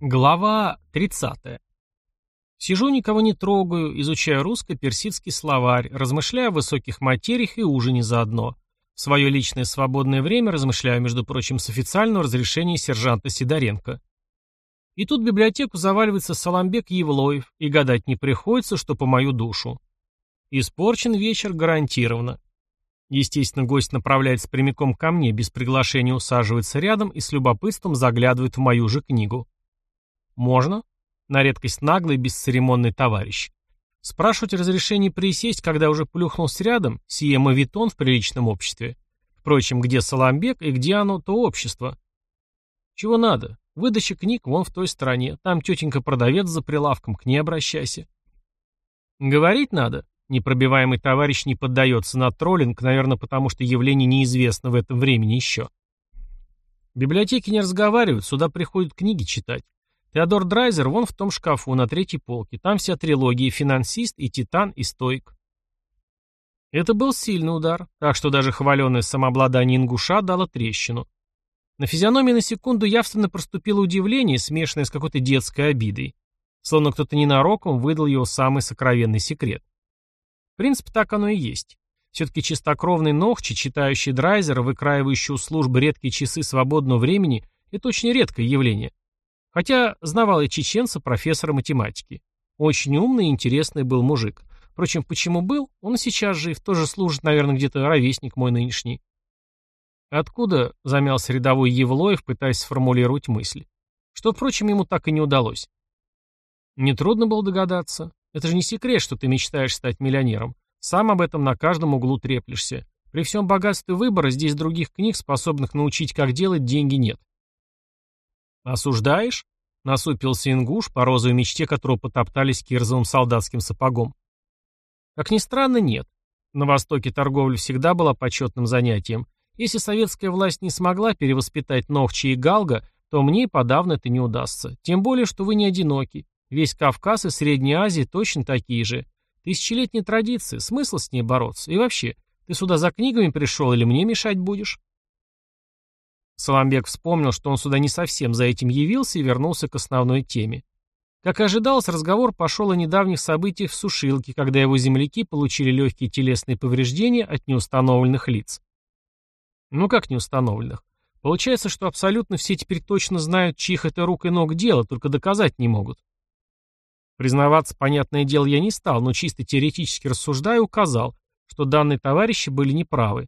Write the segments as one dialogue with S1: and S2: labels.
S1: Глава 30. Сижу, никого не трогаю, изучаю русско-персидский словарь, размышляю о высоких материях и ужине заодно. В свое личное свободное время размышляю, между прочим, с официального разрешения сержанта Сидоренко. И тут в библиотеку заваливается Саламбек Евлоев, и гадать не приходится, что по мою душу. Испорчен вечер гарантированно. Естественно, гость направляется прямиком ко мне, без приглашения усаживается рядом и с любопытством заглядывает в мою же книгу. «Можно?» На редкость наглый, бесцеремонный товарищ. Спрашивать разрешение присесть, когда уже плюхнулся рядом, сие мавитон в приличном обществе. Впрочем, где Саламбек и где оно, то общество. Чего надо? Выдача книг вон в той стороне. Там тетенька-продавец за прилавком, к ней обращайся. Говорить надо. Непробиваемый товарищ не поддается на троллинг, наверное, потому что явление неизвестно в этом времени еще. Библиотеки не разговаривают, сюда приходят книги читать. Теодор Драйзер вон в том шкафу на третьей полке. Там вся трилогия «Финансист» и «Титан» и «Стоик». Это был сильный удар, так что даже хваленное самообладание ингуша дало трещину. На физиономии на секунду явственно проступило удивление, смешанное с какой-то детской обидой. Словно кто-то ненароком выдал его самый сокровенный секрет. В принципе, так оно и есть. Все-таки чистокровный Нохчи, читающий Драйзера, выкраивающий у службы редкие часы свободного времени, это очень редкое явление. Хотя знавал и чеченца, профессора математики. Очень умный и интересный был мужик. Впрочем, почему был, он и сейчас жив, тоже служит, наверное, где-то ровесник мой нынешний. Откуда, замялся рядовой Евлоев, пытаясь сформулировать мысль. Что, впрочем, ему так и не удалось. Нетрудно было догадаться. Это же не секрет, что ты мечтаешь стать миллионером. Сам об этом на каждом углу треплешься. При всем богатстве выбора здесь других книг, способных научить, как делать, деньги нет. «Осуждаешь?» — насупился ингуш, по розовой мечте которого потоптались кирзовым солдатским сапогом. Как ни странно, нет. На Востоке торговля всегда была почетным занятием. Если советская власть не смогла перевоспитать Нохчи и Галга, то мне и подавно это не удастся. Тем более, что вы не одиноки. Весь Кавказ и Средняя Азия точно такие же. Тысячелетние традиции, смысл с ней бороться. И вообще, ты сюда за книгами пришел или мне мешать будешь? Саламбек вспомнил, что он сюда не совсем за этим явился и вернулся к основной теме. Как и ожидалось, разговор пошел о недавних событиях в Сушилке, когда его земляки получили легкие телесные повреждения от неустановленных лиц. Ну как неустановленных? Получается, что абсолютно все теперь точно знают, чьих это рук и ног дело, только доказать не могут. Признаваться, понятное дело, я не стал, но чисто теоретически рассуждая, указал, что данные товарищи были неправы.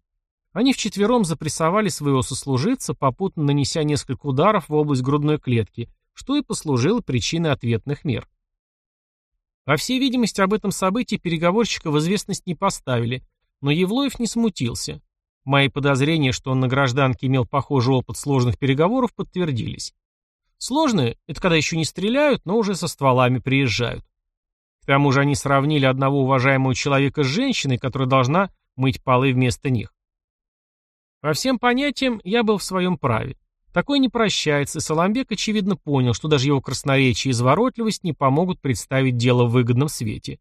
S1: Они вчетвером запрессовали своего сослуживца, попутно нанеся несколько ударов в область грудной клетки, что и послужило причиной ответных мер. По всей видимости, об этом событии переговорщика в известность не поставили, но Евлоев не смутился. Мои подозрения, что он на гражданке имел похожий опыт сложных переговоров, подтвердились. Сложные — это когда еще не стреляют, но уже со стволами приезжают. К тому же они сравнили одного уважаемого человека с женщиной, которая должна мыть полы вместо них. По всем понятиям я был в своем праве. Такой не прощается, и Соломбек очевидно понял, что даже его красноречие и изворотливость не помогут представить дело в выгодном свете.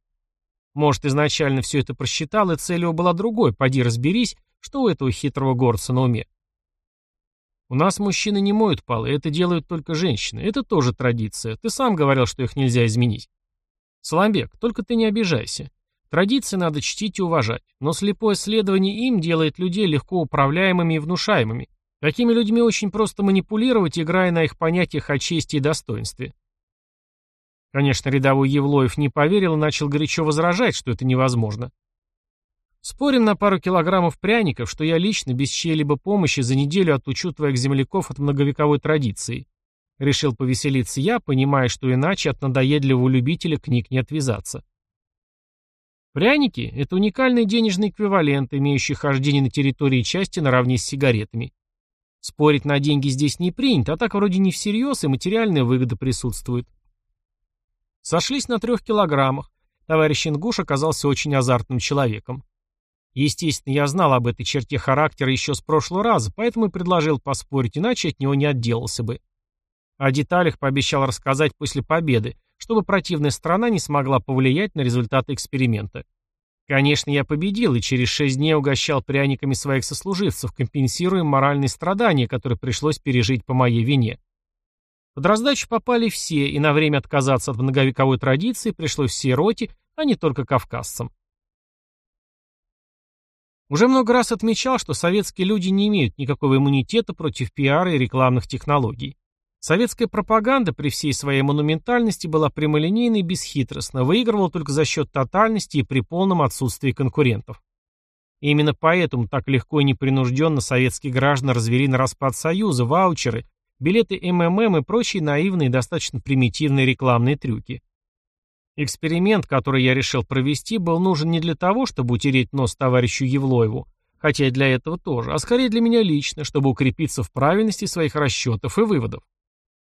S1: Может, изначально все это просчитал, и цель его была другой, поди разберись, что у этого хитрого горца на уме. У нас мужчины не моют полы, это делают только женщины. Это тоже традиция. Ты сам говорил, что их нельзя изменить. Соломбек, только ты не обижайся. Традиции надо чтить и уважать, но слепое следование им делает людей легко управляемыми и внушаемыми. Такими людьми очень просто манипулировать, играя на их понятиях о чести и достоинстве. Конечно, рядовой Евлоев не поверил и начал горячо возражать, что это невозможно. Спорим на пару килограммов пряников, что я лично, без чьей-либо помощи, за неделю отучу твоих земляков от многовековой традиции. Решил повеселиться я, понимая, что иначе от надоедливого любителя книг не отвязаться. Пряники – это уникальный денежный эквивалент, имеющий хождение на территории части наравне с сигаретами. Спорить на деньги здесь не принято, а так вроде не всерьез, и материальная выгода присутствует. Сошлись на трех килограммах. Товарищ Ингуш оказался очень азартным человеком. Естественно, я знал об этой черте характера еще с прошлого раза, поэтому и предложил поспорить, иначе от него не отделался бы. О деталях пообещал рассказать после победы, чтобы противная сторона не смогла повлиять на результаты эксперимента. Конечно, я победил и через шесть дней угощал пряниками своих сослуживцев, компенсируя моральные страдания, которые пришлось пережить по моей вине. Под раздачу попали все, и на время отказаться от многовековой традиции пришлось всей роте, а не только кавказцам. Уже много раз отмечал, что советские люди не имеют никакого иммунитета против пиара и рекламных технологий. Советская пропаганда при всей своей монументальности была прямолинейной и бесхитростна, выигрывала только за счет тотальности и при полном отсутствии конкурентов. И именно поэтому так легко и непринужденно советские граждане развели на распад Союза, ваучеры, билеты МММ и прочие наивные и достаточно примитивные рекламные трюки. Эксперимент, который я решил провести, был нужен не для того, чтобы утереть нос товарищу Евлоеву, хотя и для этого тоже, а скорее для меня лично, чтобы укрепиться в правильности своих расчетов и выводов.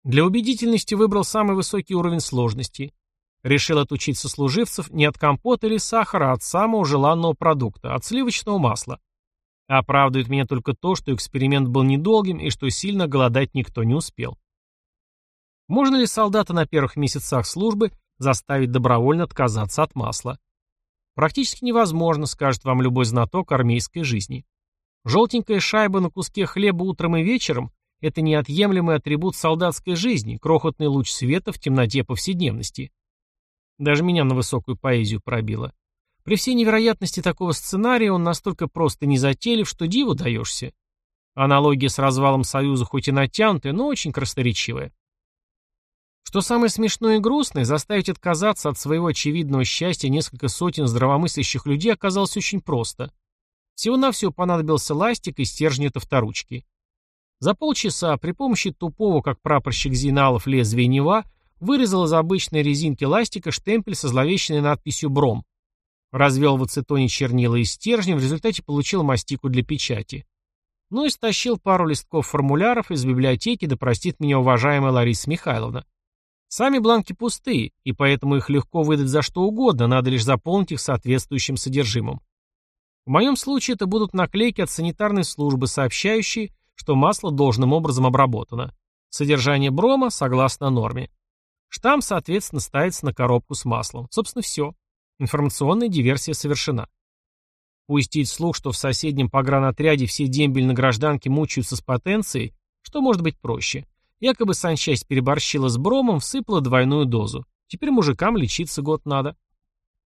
S1: Для убедительности выбрал самый высокий уровень сложности. Решил отучить сослуживцев не от компота или сахара, а от самого желанного продукта, от сливочного масла. Оправдывает меня только то, что эксперимент был недолгим и что сильно голодать никто не успел. Можно ли солдата на первых месяцах службы заставить добровольно отказаться от масла. Практически невозможно, скажет вам любой знаток армейской жизни. Желтенькая шайба на куске хлеба утром и вечером – это неотъемлемый атрибут солдатской жизни, крохотный луч света в темноте повседневности. Даже меня на высокую поэзию пробило. При всей невероятности такого сценария он настолько просто незатейлив, что диву даешься. Аналогия с развалом Союза хоть и натянутая, но очень красноречивая. Что самое смешное и грустное, заставить отказаться от своего очевидного счастья несколько сотен здравомыслящих людей оказалось очень просто. Всего-навсего понадобился ластик и стержень от авторучки. За полчаса при помощи тупого, как прапорщик Зиналов, лезвия Нева вырезал из обычной резинки ластика штемпель со зловещей надписью «Бром». Развел в ацетоне чернила и стержня, в результате получил мастику для печати. Ну и стащил пару листков формуляров из библиотеки, да простит меня уважаемая Лариса Михайловна. Сами бланки пустые, и поэтому их легко выдать за что угодно, надо лишь заполнить их соответствующим содержимым. В моем случае это будут наклейки от санитарной службы, сообщающие, что масло должным образом обработано. Содержание брома согласно норме. Штамп, соответственно, ставится на коробку с маслом. Собственно, все. Информационная диверсия совершена. Пустить слух, что в соседнем погранотряде все дембель на гражданке мучаются с потенцией, что может быть проще. Якобы санчасть переборщила с бромом, всыпала двойную дозу. Теперь мужикам лечиться год надо.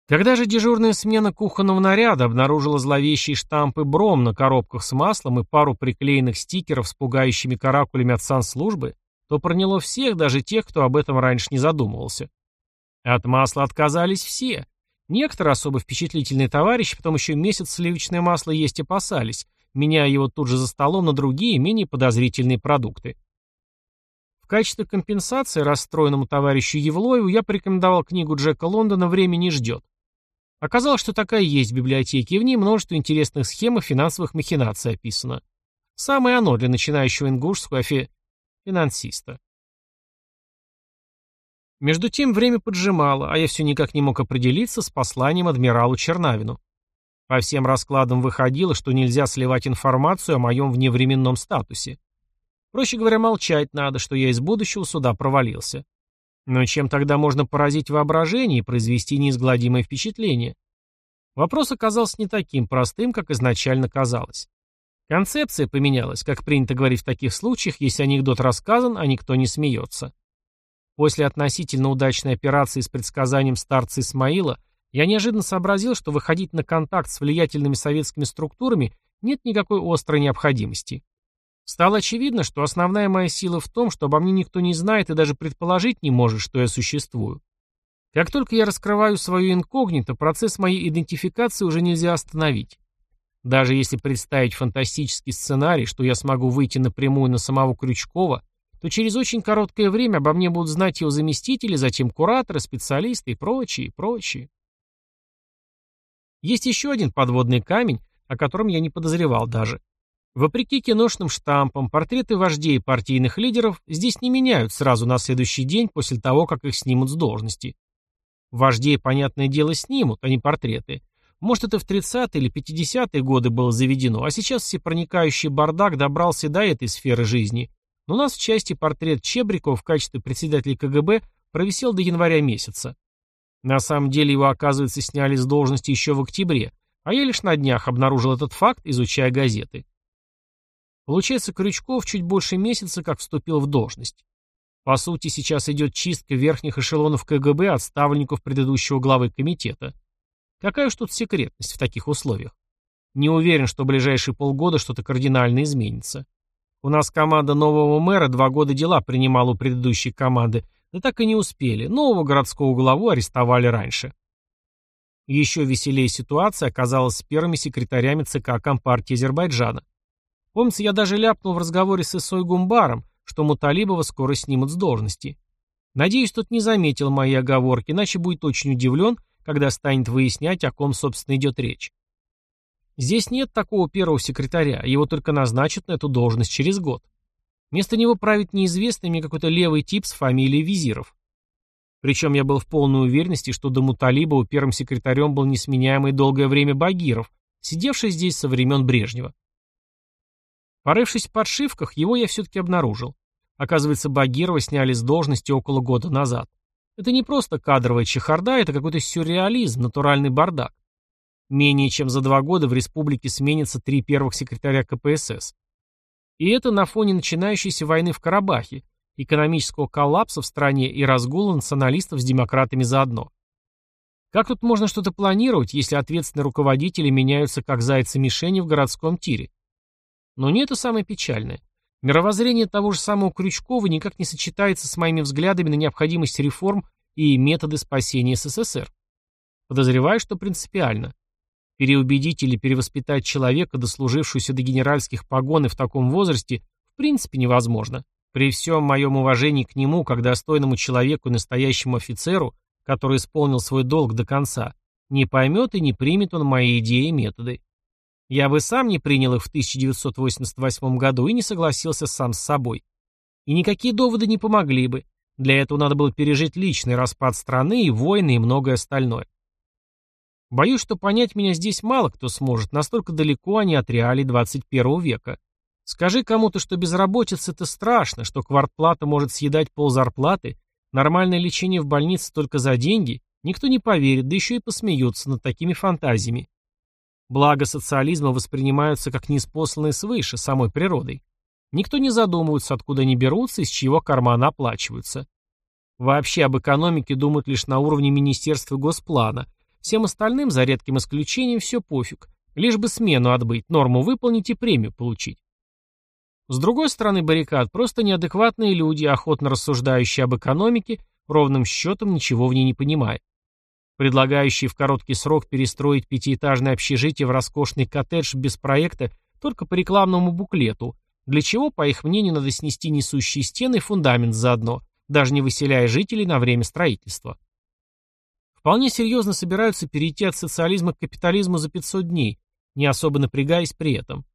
S1: Когда же дежурная смена кухонного наряда обнаружила зловещие штампы бром на коробках с маслом и пару приклеенных стикеров с пугающими каракулями от санслужбы, то проняло всех, даже тех, кто об этом раньше не задумывался. От масла отказались все. Некоторые особо впечатлительные товарищи потом еще месяц сливочное масло есть опасались, меняя его тут же за столом на другие, менее подозрительные продукты. В качестве компенсации расстроенному товарищу Евлоеву я порекомендовал книгу Джека Лондона «Время не ждет». Оказалось, что такая есть в библиотеке, и в ней множество интересных схем и финансовых махинаций описано. Самое оно для начинающего ингушского афи... финансиста. Между тем время поджимало, а я все никак не мог определиться с посланием адмиралу Чернавину. По всем раскладам выходило, что нельзя сливать информацию о моем вневременном статусе. Проще говоря, молчать надо, что я из будущего суда провалился. Но чем тогда можно поразить воображение и произвести неизгладимое впечатление? Вопрос оказался не таким простым, как изначально казалось. Концепция поменялась, как принято говорить в таких случаях, если анекдот рассказан, а никто не смеется. После относительно удачной операции с предсказанием старца Исмаила я неожиданно сообразил, что выходить на контакт с влиятельными советскими структурами нет никакой острой необходимости. Стало очевидно, что основная моя сила в том, что обо мне никто не знает и даже предположить не может, что я существую. Как только я раскрываю свою инкогнито, процесс моей идентификации уже нельзя остановить. Даже если представить фантастический сценарий, что я смогу выйти напрямую на самого Крючкова, то через очень короткое время обо мне будут знать его заместители, затем кураторы, специалисты и прочие, прочие. Есть еще один подводный камень, о котором я не подозревал даже. Вопреки киношным штампам, портреты вождей и партийных лидеров здесь не меняют сразу на следующий день после того, как их снимут с должности. Вождей, понятное дело, снимут, а не портреты. Может, это в 30-е или 50-е годы было заведено, а сейчас всепроникающий бардак добрался до этой сферы жизни. Но у нас в части портрет Чебрикова в качестве председателя КГБ провисел до января месяца. На самом деле его, оказывается, сняли с должности еще в октябре, а я лишь на днях обнаружил этот факт, изучая газеты. Получается, Крючков чуть больше месяца как вступил в должность. По сути, сейчас идет чистка верхних эшелонов КГБ от ставленников предыдущего главы комитета. Какая уж тут секретность в таких условиях? Не уверен, что в ближайшие полгода что-то кардинально изменится. У нас команда нового мэра два года дела принимала у предыдущей команды, да так и не успели. Нового городского главу арестовали раньше. Еще веселее ситуация оказалась с первыми секретарями ЦК Компартии Азербайджана. Помнится, я даже ляпнул в разговоре с Исой Гумбаром, что Муталибова скоро снимут с должности. Надеюсь, тот не заметил мои оговорки, иначе будет очень удивлен, когда станет выяснять, о ком, собственно, идет речь. Здесь нет такого первого секретаря, его только назначат на эту должность через год. Вместо него правит неизвестный мне какой-то левый тип с фамилией Визиров. Причем я был в полной уверенности, что до Муталибова первым секретарем был несменяемый долгое время Багиров, сидевший здесь со времен Брежнева. Порывшись в подшивках, его я все-таки обнаружил. Оказывается, Багирова сняли с должности около года назад. Это не просто кадровая чехарда, это какой-то сюрреализм, натуральный бардак. Менее чем за два года в республике сменится три первых секретаря КПСС. И это на фоне начинающейся войны в Карабахе, экономического коллапса в стране и разгула националистов с демократами заодно. Как тут можно что-то планировать, если ответственные руководители меняются как зайцы-мишени в городском тире? Но не это самое печальное. Мировоззрение того же самого Крючкова никак не сочетается с моими взглядами на необходимость реформ и методы спасения СССР. Подозреваю, что принципиально. Переубедить или перевоспитать человека, дослужившуюся до генеральских погон и в таком возрасте, в принципе невозможно. При всем моем уважении к нему, как достойному человеку и настоящему офицеру, который исполнил свой долг до конца, не поймет и не примет он мои идеи и методы. Я бы сам не принял их в 1988 году и не согласился сам с собой. И никакие доводы не помогли бы. Для этого надо было пережить личный распад страны и войны и многое остальное. Боюсь, что понять меня здесь мало кто сможет, настолько далеко они от реалий 21 века. Скажи кому-то, что безработица – это страшно, что квартплата может съедать ползарплаты, нормальное лечение в больнице только за деньги, никто не поверит, да еще и посмеются над такими фантазиями. Благо социализма воспринимаются как неспосланные свыше, самой природой. Никто не задумывается, откуда они берутся и с чьего кармана оплачиваются. Вообще об экономике думают лишь на уровне Министерства Госплана. Всем остальным, за редким исключением, все пофиг. Лишь бы смену отбыть, норму выполнить и премию получить. С другой стороны баррикад просто неадекватные люди, охотно рассуждающие об экономике, ровным счетом ничего в ней не понимая предлагающий в короткий срок перестроить пятиэтажное общежитие в роскошный коттедж без проекта только по рекламному буклету, для чего, по их мнению, надо снести несущие стены и фундамент заодно, даже не выселяя жителей на время строительства. Вполне серьезно собираются перейти от социализма к капитализму за 500 дней, не особо напрягаясь при этом.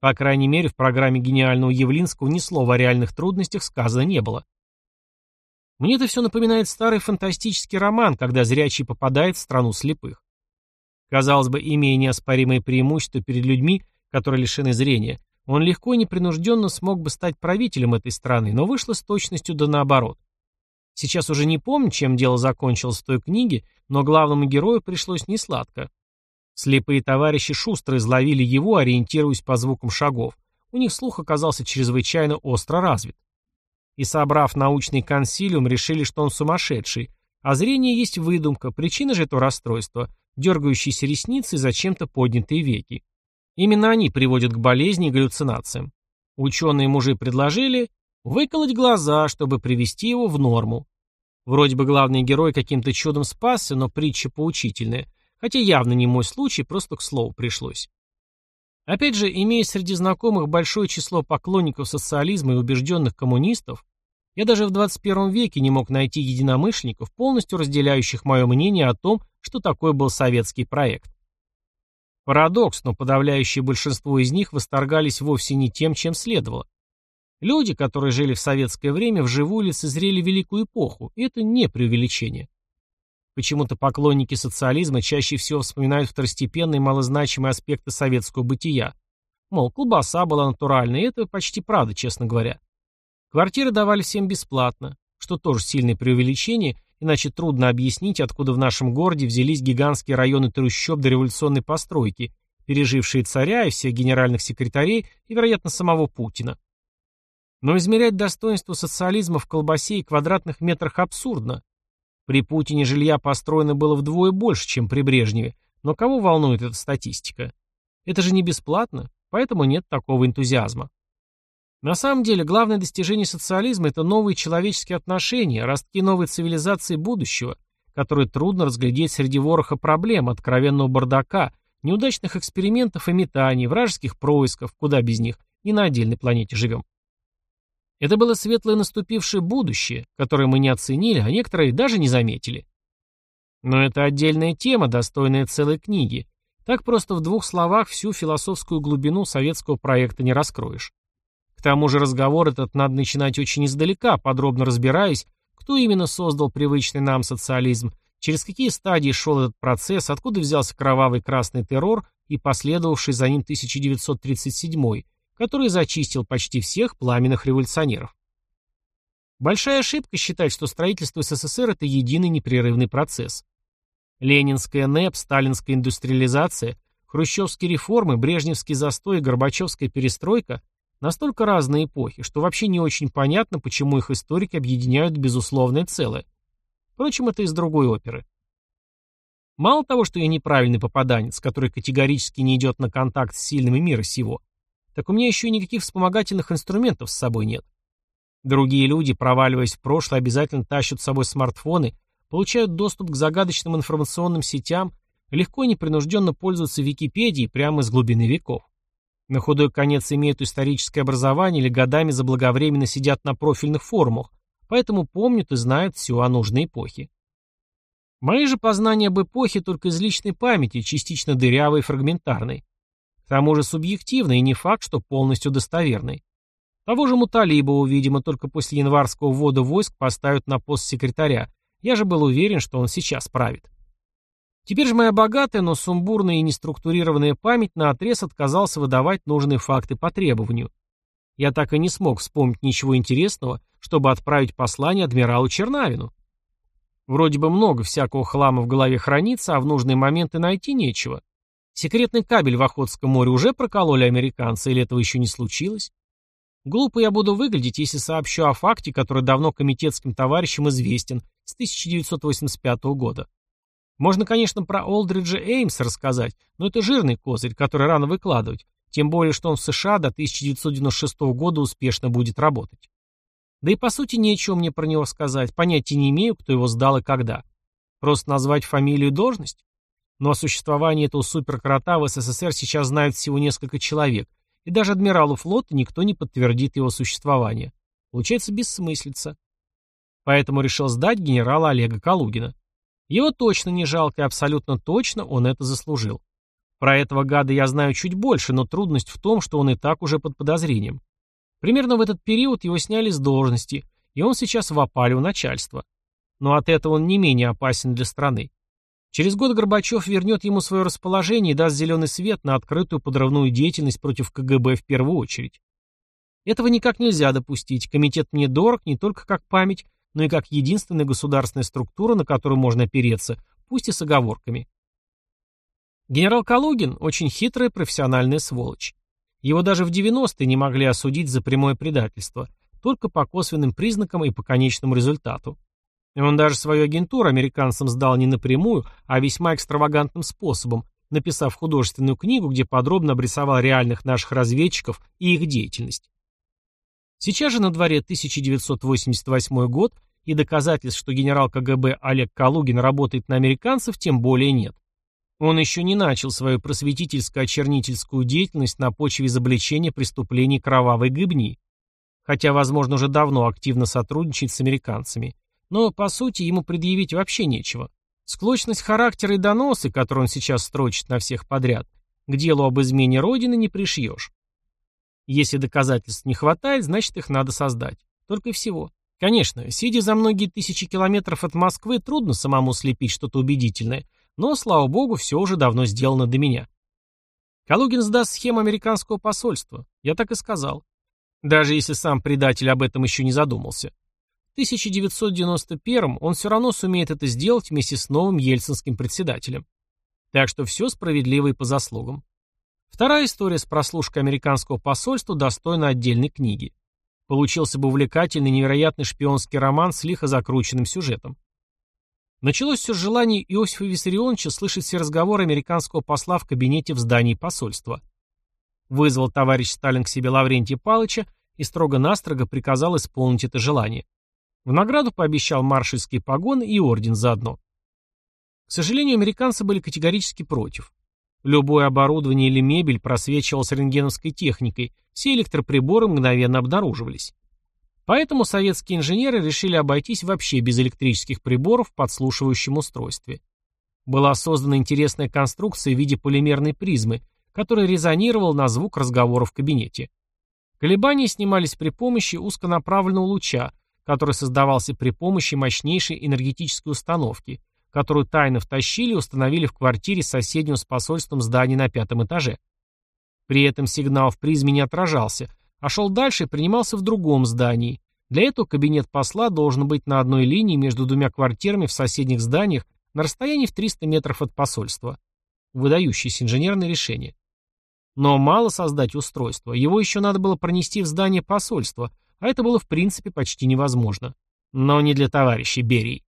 S1: По крайней мере, в программе гениального Явлинского ни слова о реальных трудностях сказано не было. Мне это все напоминает старый фантастический роман, когда зрячий попадает в страну слепых. Казалось бы, имея неоспоримые преимущества перед людьми, которые лишены зрения, он легко и непринужденно смог бы стать правителем этой страны, но вышло с точностью да наоборот. Сейчас уже не помню, чем дело закончилось в той книге, но главному герою пришлось несладко. Слепые товарищи шустро изловили его, ориентируясь по звукам шагов. У них слух оказался чрезвычайно остро развит и, собрав научный консилиум, решили, что он сумасшедший, а зрение есть выдумка, причина же этого расстройства – дергающиеся ресницы и зачем-то поднятые веки. Именно они приводят к болезни и галлюцинациям. Ученые мужи предложили выколоть глаза, чтобы привести его в норму. Вроде бы главный герой каким-то чудом спасся, но притча поучительная, хотя явно не мой случай, просто к слову пришлось. Опять же, имея среди знакомых большое число поклонников социализма и убежденных коммунистов, я даже в 21 веке не мог найти единомышленников, полностью разделяющих мое мнение о том, что такое был советский проект. Парадокс, но подавляющее большинство из них восторгались вовсе не тем, чем следовало. Люди, которые жили в советское время, вживую лицезрели великую эпоху, и это не преувеличение. Почему-то поклонники социализма чаще всего вспоминают второстепенные малозначимые аспекты советского бытия. Мол, колбаса была натуральной, и это почти правда, честно говоря. Квартиры давали всем бесплатно, что тоже сильное преувеличение, иначе трудно объяснить, откуда в нашем городе взялись гигантские районы трущоб до революционной постройки, пережившие царя и всех генеральных секретарей и, вероятно, самого Путина. Но измерять достоинство социализма в колбасе и квадратных метрах абсурдно. При Путине жилья построено было вдвое больше, чем при Брежневе, но кого волнует эта статистика? Это же не бесплатно, поэтому нет такого энтузиазма. На самом деле, главное достижение социализма – это новые человеческие отношения, ростки новой цивилизации будущего, которые трудно разглядеть среди вороха проблем, откровенного бардака, неудачных экспериментов и метаний, вражеских происков, куда без них, и на отдельной планете живем. Это было светлое наступившее будущее, которое мы не оценили, а некоторые даже не заметили. Но это отдельная тема, достойная целой книги. Так просто в двух словах всю философскую глубину советского проекта не раскроешь. К тому же разговор этот надо начинать очень издалека, подробно разбираясь, кто именно создал привычный нам социализм, через какие стадии шел этот процесс, откуда взялся кровавый красный террор и последовавший за ним 1937 который зачистил почти всех пламенных революционеров. Большая ошибка считать, что строительство СССР – это единый непрерывный процесс. Ленинская НЭП, сталинская индустриализация, хрущевские реформы, брежневский застой и горбачевская перестройка Настолько разные эпохи, что вообще не очень понятно, почему их историки объединяют в безусловное целое. Впрочем, это из другой оперы. Мало того, что я неправильный попаданец, который категорически не идет на контакт с сильными мира сего, так у меня еще и никаких вспомогательных инструментов с собой нет. Другие люди, проваливаясь в прошлое, обязательно тащат с собой смартфоны, получают доступ к загадочным информационным сетям, легко и непринужденно пользуются Википедией прямо из глубины веков. На худой конец имеют историческое образование или годами заблаговременно сидят на профильных форумах, поэтому помнят и знают все о нужной эпохе. Мои же познания об эпохе только из личной памяти, частично дырявой и фрагментарной. К тому же субъективной и не факт, что полностью достоверной. Того же Муталибова, видимо, только после январского ввода войск поставят на пост секретаря. Я же был уверен, что он сейчас правит. Теперь же моя богатая, но сумбурная и неструктурированная память наотрез отказался выдавать нужные факты по требованию. Я так и не смог вспомнить ничего интересного, чтобы отправить послание адмиралу Чернавину. Вроде бы много всякого хлама в голове хранится, а в нужные моменты найти нечего. Секретный кабель в Охотском море уже прокололи американцы, или этого еще не случилось? Глупо я буду выглядеть, если сообщу о факте, который давно комитетским товарищам известен, с 1985 года. Можно, конечно, про Олдриджа Эймса рассказать, но это жирный козырь, который рано выкладывать, тем более, что он в США до 1996 года успешно будет работать. Да и по сути нечего мне про него сказать, понятия не имею, кто его сдал и когда. Просто назвать фамилию и должность? Но о существовании этого суперкрота в СССР сейчас знают всего несколько человек, и даже адмиралу флота никто не подтвердит его существование. Получается бессмыслица. Поэтому решил сдать генерала Олега Калугина. Его точно не жалко, и абсолютно точно он это заслужил. Про этого гада я знаю чуть больше, но трудность в том, что он и так уже под подозрением. Примерно в этот период его сняли с должности, и он сейчас в опале у начальства. Но от этого он не менее опасен для страны. Через год Горбачев вернет ему свое расположение и даст зеленый свет на открытую подрывную деятельность против КГБ в первую очередь. Этого никак нельзя допустить. Комитет мне дорог не только как память, но и как единственная государственная структура, на которую можно опереться, пусть и с оговорками. Генерал Калугин – очень хитрая профессиональная сволочь. Его даже в 90-е не могли осудить за прямое предательство, только по косвенным признакам и по конечному результату. И он даже свою агентуру американцам сдал не напрямую, а весьма экстравагантным способом, написав художественную книгу, где подробно обрисовал реальных наших разведчиков и их деятельность. Сейчас же на дворе 1988 год, и доказательств, что генерал КГБ Олег Калугин работает на американцев, тем более нет. Он еще не начал свою просветительско-очернительскую деятельность на почве изобличения преступлений кровавой гыбни, хотя, возможно, уже давно активно сотрудничает с американцами. Но, по сути, ему предъявить вообще нечего. Склочность характера и доносы, которые он сейчас строчит на всех подряд, к делу об измене Родины не пришьешь. Если доказательств не хватает, значит их надо создать. Только и всего. Конечно, сидя за многие тысячи километров от Москвы, трудно самому слепить что-то убедительное, но, слава богу, все уже давно сделано до меня. Калугин сдаст схему американского посольства. Я так и сказал. Даже если сам предатель об этом еще не задумался. В 1991 он все равно сумеет это сделать вместе с новым ельцинским председателем. Так что все справедливо и по заслугам. Вторая история с прослушкой американского посольства достойна отдельной книги. Получился бы увлекательный невероятный шпионский роман с лихо закрученным сюжетом. Началось все с желания Иосифа Виссарионовича слышать все разговоры американского посла в кабинете в здании посольства. Вызвал товарищ Сталин к себе Лаврентия Палыча и строго-настрого приказал исполнить это желание. В награду пообещал маршальские погоны и орден заодно. К сожалению, американцы были категорически против. Любое оборудование или мебель просвечивалось рентгеновской техникой, все электроприборы мгновенно обнаруживались. Поэтому советские инженеры решили обойтись вообще без электрических приборов в подслушивающем устройстве. Была создана интересная конструкция в виде полимерной призмы, которая резонировала на звук разговора в кабинете. Колебания снимались при помощи узконаправленного луча, который создавался при помощи мощнейшей энергетической установки, которую тайно втащили и установили в квартире соседнего с посольством здания на пятом этаже. При этом сигнал в призме не отражался, а шел дальше и принимался в другом здании. Для этого кабинет посла должен быть на одной линии между двумя квартирами в соседних зданиях на расстоянии в 300 метров от посольства. Выдающееся инженерное решение. Но мало создать устройство, его еще надо было пронести в здание посольства, а это было в принципе почти невозможно. Но не для товарища Берии.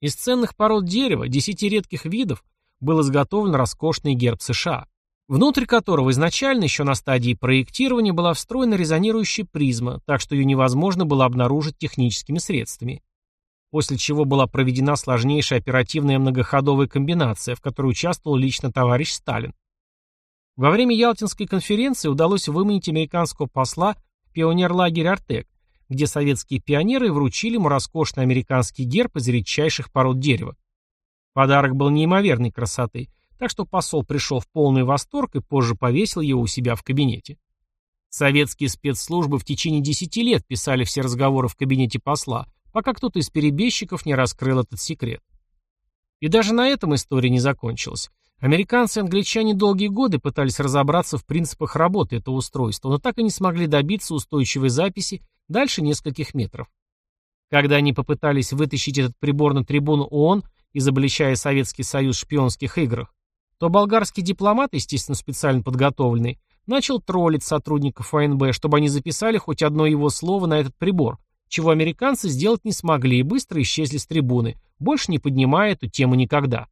S1: Из ценных пород дерева, десяти редких видов, был изготовлен роскошный герб США, внутрь которого изначально еще на стадии проектирования была встроена резонирующая призма, так что ее невозможно было обнаружить техническими средствами. После чего была проведена сложнейшая оперативная многоходовая комбинация, в которой участвовал лично товарищ Сталин. Во время Ялтинской конференции удалось выманить американского посла пионерлагерь Артек, где советские пионеры вручили ему роскошный американский герб из редчайших пород дерева. Подарок был неимоверной красоты, так что посол пришел в полный восторг и позже повесил его у себя в кабинете. Советские спецслужбы в течение десяти лет писали все разговоры в кабинете посла, пока кто-то из перебежчиков не раскрыл этот секрет. И даже на этом история не закончилась. Американцы и англичане долгие годы пытались разобраться в принципах работы этого устройства, но так и не смогли добиться устойчивой записи дальше нескольких метров. Когда они попытались вытащить этот прибор на трибуну ООН, изобличая Советский Союз в шпионских играх, то болгарский дипломат, естественно специально подготовленный, начал троллить сотрудников ФНБ, чтобы они записали хоть одно его слово на этот прибор, чего американцы сделать не смогли и быстро исчезли с трибуны, больше не поднимая эту тему никогда.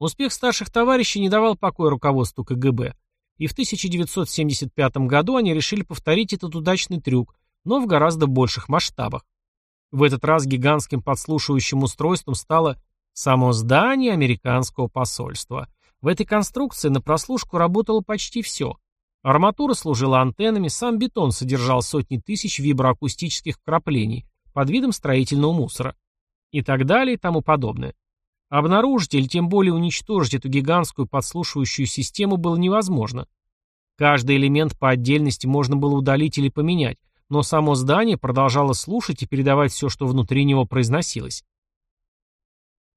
S1: Успех старших товарищей не давал покоя руководству КГБ, и в 1975 году они решили повторить этот удачный трюк, но в гораздо больших масштабах. В этот раз гигантским подслушивающим устройством стало само здание американского посольства. В этой конструкции на прослушку работало почти все. Арматура служила антеннами, сам бетон содержал сотни тысяч виброакустических вкраплений под видом строительного мусора. И так далее и тому подобное. Обнаружить или тем более уничтожить эту гигантскую подслушивающую систему было невозможно. Каждый элемент по отдельности можно было удалить или поменять, но само здание продолжало слушать и передавать все, что внутри него произносилось.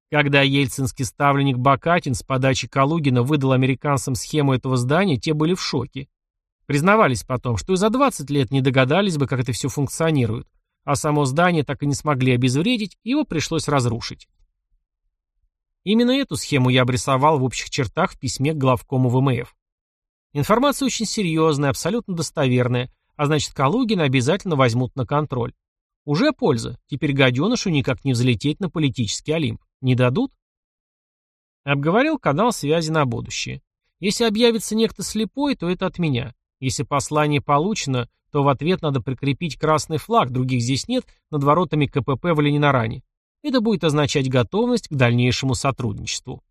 S1: Когда ельцинский ставленник Бакатин с подачи Калугина выдал американцам схему этого здания, те были в шоке. Признавались потом, что и за 20 лет не догадались бы, как это все функционирует, а само здание так и не смогли обезвредить, его пришлось разрушить. Именно эту схему я обрисовал в общих чертах в письме к главкому ВМФ. Информация очень серьезная, абсолютно достоверная, а значит Калугина обязательно возьмут на контроль. Уже польза, теперь гаденышу никак не взлететь на политический Олимп. Не дадут? Обговорил канал связи на будущее. Если объявится некто слепой, то это от меня. Если послание получено, то в ответ надо прикрепить красный флаг, других здесь нет, над воротами КПП в Ленинаране. Это будет означать готовность к дальнейшему сотрудничеству.